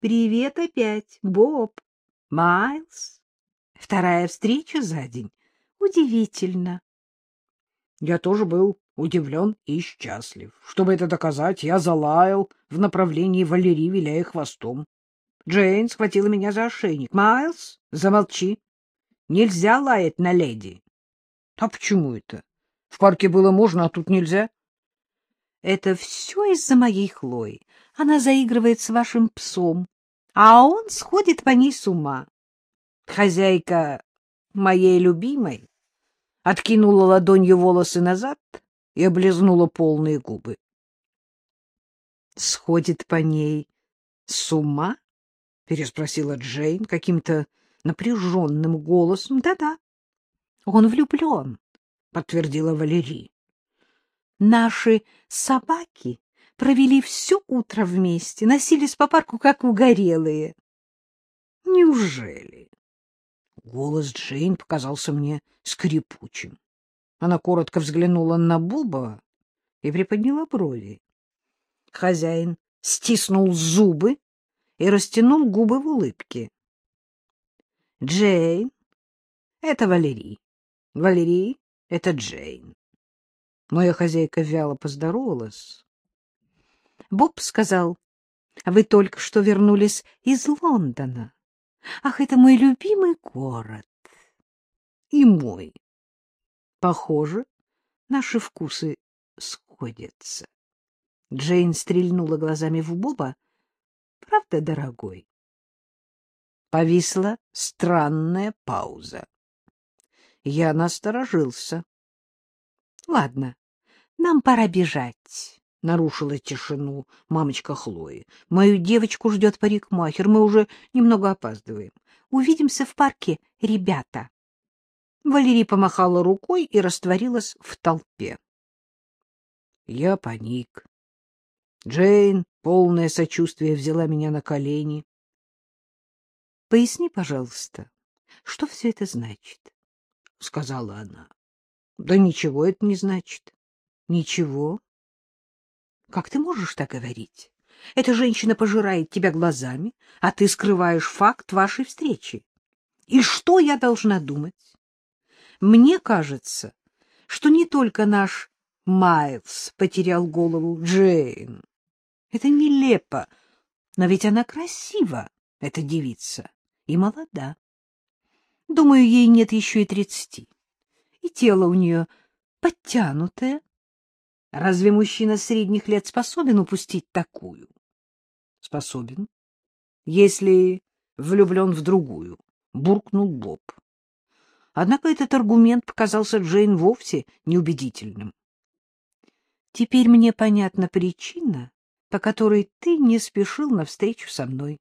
Привет опять, Боб. Майлз. Вторая встреча за день. Удивительно. Я тоже был удивлен и счастлив. Чтобы это доказать, я залаял в направлении Валерии, виляя хвостом. Джейн схватила меня за ошейник. — Майлз, замолчи. Нельзя лаять на леди. — А почему это? В парке было можно, а тут нельзя? — Это все из-за моей Хлои. Она заигрывает с вашим псом, а он сходит по ней с ума. Хозяйка моей любимой откинула ладонью волосы назад и облизнула полные губы. — Сходит по ней с ума? — переспросила Джейн каким-то напряженным голосом. Да — Да-да, он влюблен, — подтвердила Валерий. — Наши собаки провели все утро вместе, носились по парку, как угорелые. — Неужели? Голос Джейн показался мне скрипучим. Она коротко взглянула на Буба и приподняла брови. Хозяин стиснул зубы и растянул губы в улыбке. — Джейн — это Валерий. Валерий — это Джейн. Моя хозяйка вяло поздоровалась. Боб сказал, — Вы только что вернулись из Лондона. Ах, это мой любимый город. И мой. Похоже, наши вкусы сходятся. Джейн стрельнула глазами в Боба. Правда, дорогой? Повисла странная пауза. Я насторожился. — Ладно, нам пора бежать, — нарушила тишину мамочка Хлои. — Мою девочку ждет парикмахер, мы уже немного опаздываем. Увидимся в парке, ребята. Валерий помахала рукой и растворилась в толпе. Я паник. Джейн, полное сочувствие, взяла меня на колени. — Поясни, пожалуйста, что все это значит? — сказала она. — Да ничего это не значит. — Ничего? — Как ты можешь так говорить? Эта женщина пожирает тебя глазами, а ты скрываешь факт вашей встречи. И что я должна думать? Мне кажется, что не только наш Майлз потерял голову Джейн. Это нелепо, но ведь она красива, эта девица, и молода. Думаю, ей нет еще и тридцати. И тело у нее подтянутое. Разве мужчина средних лет способен упустить такую? Способен, если влюблен в другую, — буркнул Боб. Однако этот аргумент показался Джейн вовсе неубедительным. Теперь мне понятна причина, по которой ты не спешил навстречу со мной.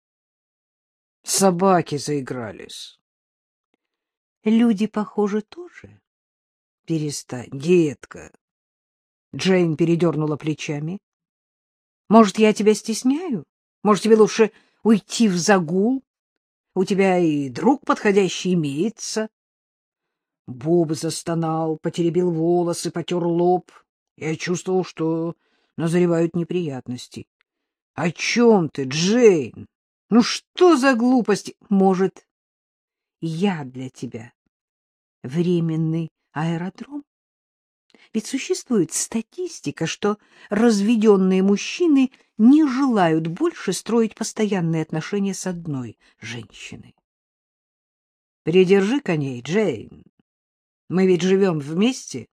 Собаки заигрались. Люди, похоже, тоже. Перестань, детка. Джейн передернула плечами. Может, я тебя стесняю? Может, тебе лучше уйти в загул? У тебя и друг подходящий имеется. Боб застонал, потеребил волосы, потер лоб. Я чувствовал, что назревают неприятности. — О чем ты, Джейн? Ну что за глупости? Может, я для тебя временный аэродром? Ведь существует статистика, что разведенные мужчины не желают больше строить постоянные отношения с одной женщиной. Придержи коней, Джейн. Мы ведь живем вместе,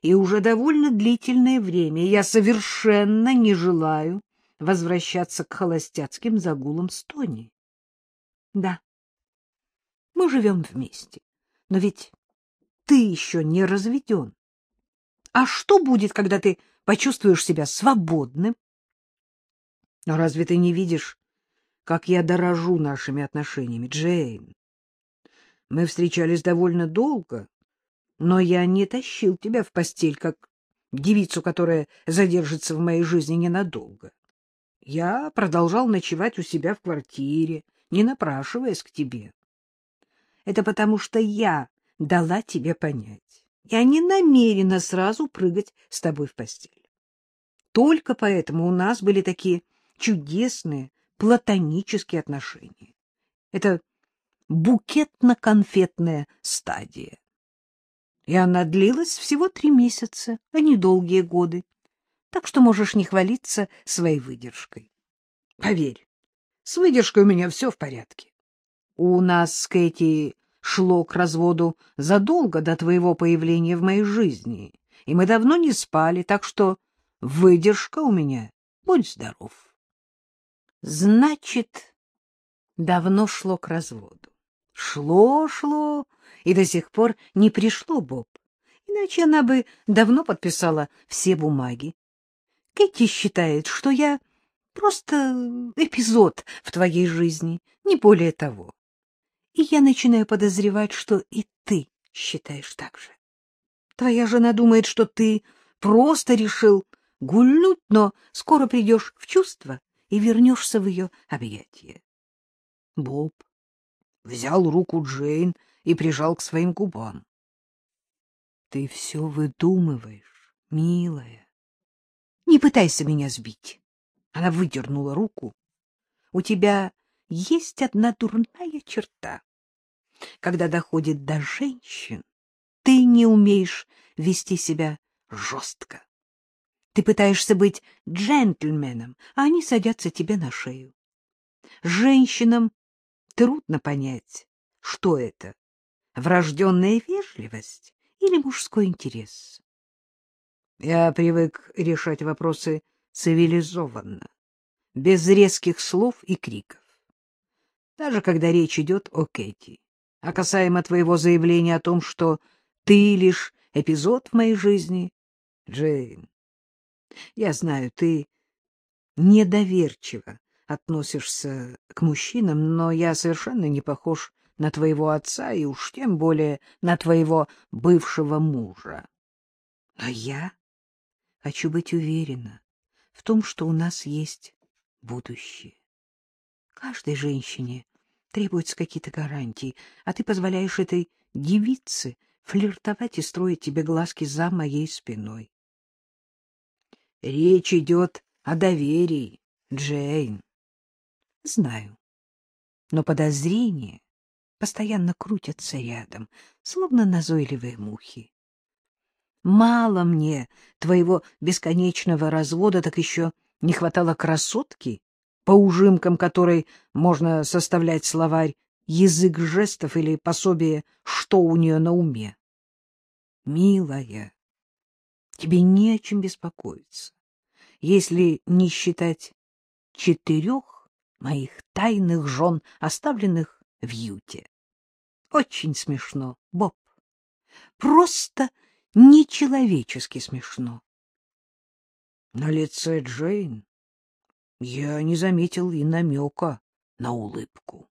и уже довольно длительное время я совершенно не желаю возвращаться к холостяцким загулам с Тони. Да, мы живем вместе, но ведь ты еще не разведен. А что будет, когда ты почувствуешь себя свободным? Но разве ты не видишь, как я дорожу нашими отношениями, Джейн? Мы встречались довольно долго, но я не тащил тебя в постель, как девицу, которая задержится в моей жизни ненадолго. Я продолжал ночевать у себя в квартире, не напрашиваясь к тебе. Это потому, что я дала тебе понять. Я не намерена сразу прыгать с тобой в постель. Только поэтому у нас были такие чудесные платонические отношения. Это букетно-конфетная стадия. И она длилась всего три месяца, а не долгие годы. Так что можешь не хвалиться своей выдержкой. Поверь, с выдержкой у меня все в порядке. У нас с Кэти шло к разводу задолго до твоего появления в моей жизни, и мы давно не спали, так что выдержка у меня, будь здоров. Значит, давно шло к разводу. Шло, шло, и до сих пор не пришло, Боб. Иначе она бы давно подписала все бумаги. Кэти считает, что я просто эпизод в твоей жизни, не более того. И я начинаю подозревать, что и ты считаешь так же. Твоя жена думает, что ты просто решил гульнуть, но скоро придешь в чувство и вернешься в ее объятия. Боб взял руку Джейн и прижал к своим губам. — Ты все выдумываешь, милая. Не пытайся меня сбить. Она выдернула руку. — У тебя есть одна дурная черта. Когда доходит до женщин, ты не умеешь вести себя жестко. Ты пытаешься быть джентльменом, а они садятся тебе на шею. Женщинам трудно понять, что это — врожденная вежливость или мужской интерес. Я привык решать вопросы цивилизованно, без резких слов и криков. Даже когда речь идет о Кэти. А касаемо твоего заявления о том, что ты лишь эпизод в моей жизни, Джейн, я знаю, ты недоверчиво относишься к мужчинам, но я совершенно не похож на твоего отца и уж тем более на твоего бывшего мужа. Но я хочу быть уверена в том, что у нас есть будущее. Каждой женщине требуются какие-то гарантии, а ты позволяешь этой девице флиртовать и строить тебе глазки за моей спиной. Речь идет о доверии, Джейн. Знаю, но подозрения постоянно крутятся рядом, словно назойливые мухи. Мало мне твоего бесконечного развода, так еще не хватало красотки, по ужимкам которой можно составлять словарь язык жестов или пособие «Что у нее на уме». Милая, тебе не о чем беспокоиться, если не считать четырех моих тайных жен, оставленных в Юте. Очень смешно, Боб. Просто нечеловечески смешно. На лице Джейн я не заметил и намека на улыбку.